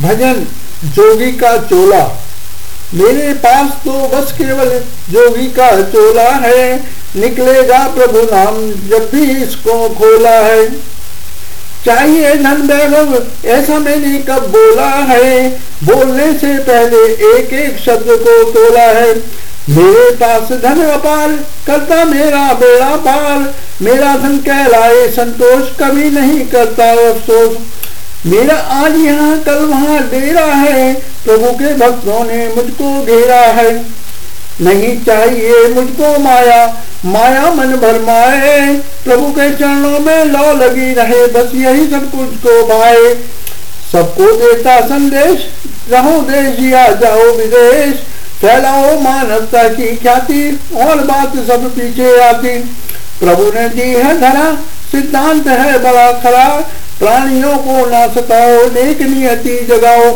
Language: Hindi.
भजन जोगी का चोला। मेरे पास तो बस केवल जोगी का चोला है। निकलेगा प्रभु नाम जब भी इसको खोला है। चाहिए धन वैभव ऐसा मैंने कब बोला है? बोलने से पहले एक एक शब्द को तोला है। मेरे पास धन अपार, करता मेरा बेड़ा पार। मेरा धन कहलाए, संतोष कभी नहीं करता अफसोस। मेरा आज यहाँ कल वहाँ डेरा है। प्रभु के भक्तों ने मुझको घेरा है। नहीं चाहिए मुझको माया। माया मन भर माए। प्रभु के चरणों में लौ लगी रहे। बस यही सब कुछ को भाए। सबको देता संदेश। रहो देश या जाओ विदेश। फैलाओ मानवता की ख्याति। और बात सब पीछे आती। प्रभु ने दी है धरा। सिद्धांत है बड़ा खरा। प्राणियों को ना सताओ नेक नियति जगाओ।